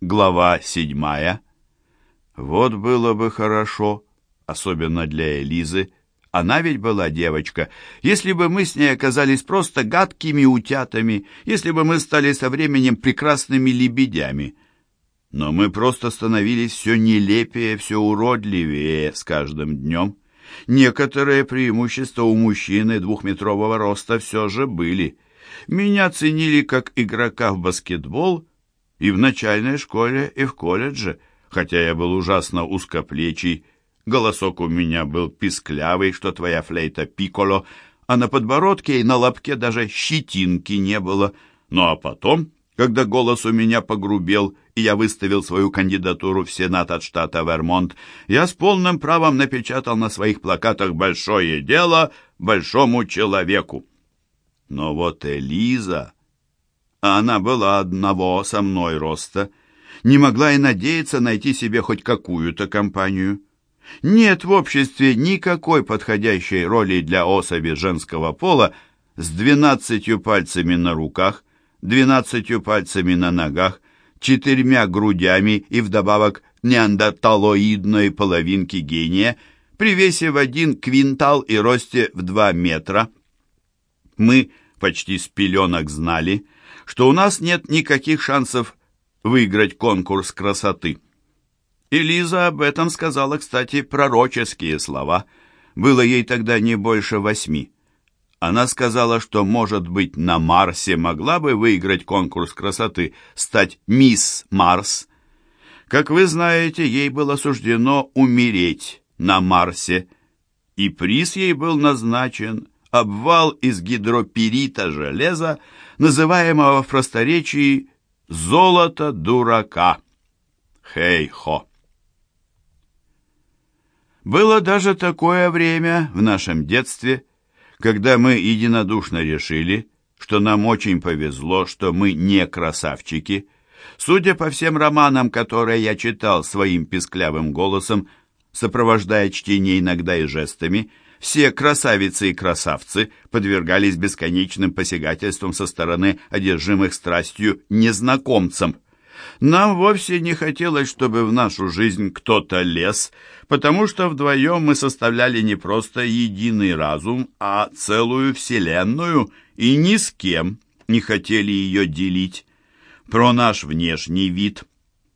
Глава седьмая. Вот было бы хорошо, особенно для Элизы, она ведь была девочка. Если бы мы с ней оказались просто гадкими утятами, если бы мы стали со временем прекрасными лебедями. Но мы просто становились все нелепее, все уродливее с каждым днем. Некоторые преимущества у мужчины двухметрового роста все же были. Меня ценили как игрока в баскетбол и в начальной школе, и в колледже, хотя я был ужасно узкоплечий, Голосок у меня был писклявый, что твоя флейта пиколо, а на подбородке и на лобке даже щетинки не было. Ну а потом, когда голос у меня погрубел, и я выставил свою кандидатуру в Сенат от штата Вермонт, я с полным правом напечатал на своих плакатах «Большое дело большому человеку». Но вот Элиза, а она была одного со мной роста, не могла и надеяться найти себе хоть какую-то компанию. Нет в обществе никакой подходящей роли для особи женского пола с двенадцатью пальцами на руках, двенадцатью пальцами на ногах, четырьмя грудями и вдобавок неандерталоидной половинки гения при весе в один квинтал и росте в два метра. Мы почти с пеленок знали, что у нас нет никаких шансов выиграть конкурс красоты. Элиза об этом сказала, кстати, пророческие слова. Было ей тогда не больше восьми. Она сказала, что, может быть, на Марсе могла бы выиграть конкурс красоты, стать мисс Марс. Как вы знаете, ей было суждено умереть на Марсе, и приз ей был назначен обвал из гидроперита железа, называемого в просторечии «золото дурака». Хей-хо! Было даже такое время в нашем детстве, когда мы единодушно решили, что нам очень повезло, что мы не красавчики. Судя по всем романам, которые я читал своим писклявым голосом, сопровождая чтение иногда и жестами, все красавицы и красавцы подвергались бесконечным посягательствам со стороны одержимых страстью незнакомцам. Нам вовсе не хотелось, чтобы в нашу жизнь кто-то лез, потому что вдвоем мы составляли не просто единый разум, а целую вселенную, и ни с кем не хотели ее делить. Про наш внешний вид,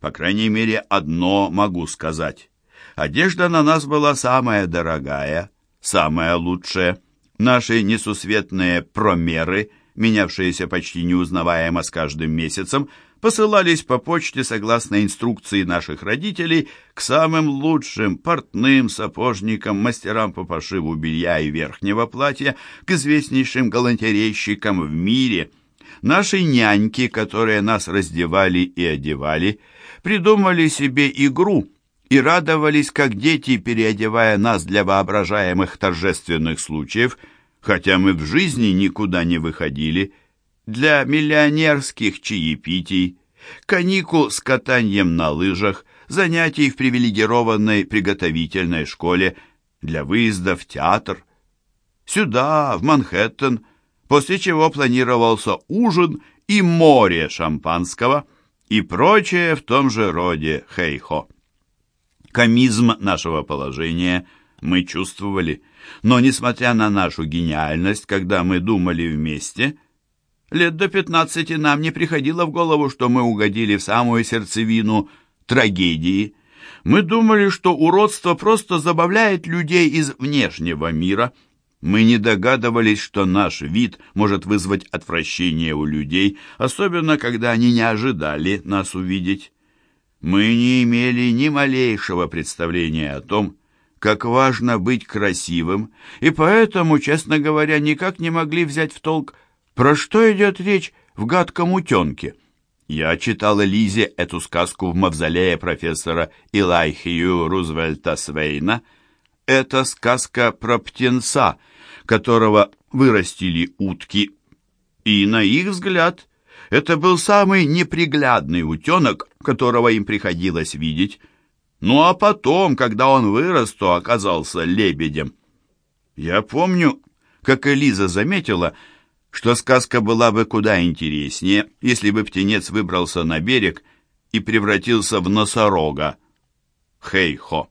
по крайней мере, одно могу сказать. Одежда на нас была самая дорогая, самая лучшая. Наши несусветные промеры, менявшиеся почти неузнаваемо с каждым месяцем, посылались по почте согласно инструкции наших родителей к самым лучшим портным, сапожникам, мастерам по пошиву белья и верхнего платья, к известнейшим галантерейщикам в мире. Наши няньки, которые нас раздевали и одевали, придумали себе игру и радовались, как дети, переодевая нас для воображаемых торжественных случаев, хотя мы в жизни никуда не выходили – для миллионерских чаепитий, каникул с катанием на лыжах, занятий в привилегированной приготовительной школе, для выезда в театр. Сюда, в Манхэттен, после чего планировался ужин и море шампанского и прочее в том же роде хейхо. Комизм нашего положения мы чувствовали, но, несмотря на нашу гениальность, когда мы думали вместе – Лет до пятнадцати нам не приходило в голову, что мы угодили в самую сердцевину трагедии. Мы думали, что уродство просто забавляет людей из внешнего мира. Мы не догадывались, что наш вид может вызвать отвращение у людей, особенно когда они не ожидали нас увидеть. Мы не имели ни малейшего представления о том, как важно быть красивым, и поэтому, честно говоря, никак не могли взять в толк, про что идет речь в гадком утенке? Я читала Лизе эту сказку в мавзолее профессора Илайхию Рузвельта Свейна. Это сказка про птенца, которого вырастили утки. И, на их взгляд, это был самый неприглядный утенок, которого им приходилось видеть. Ну а потом, когда он вырос, то оказался лебедем. Я помню, как Элиза заметила, что сказка была бы куда интереснее, если бы птенец выбрался на берег и превратился в носорога. Хей-хо!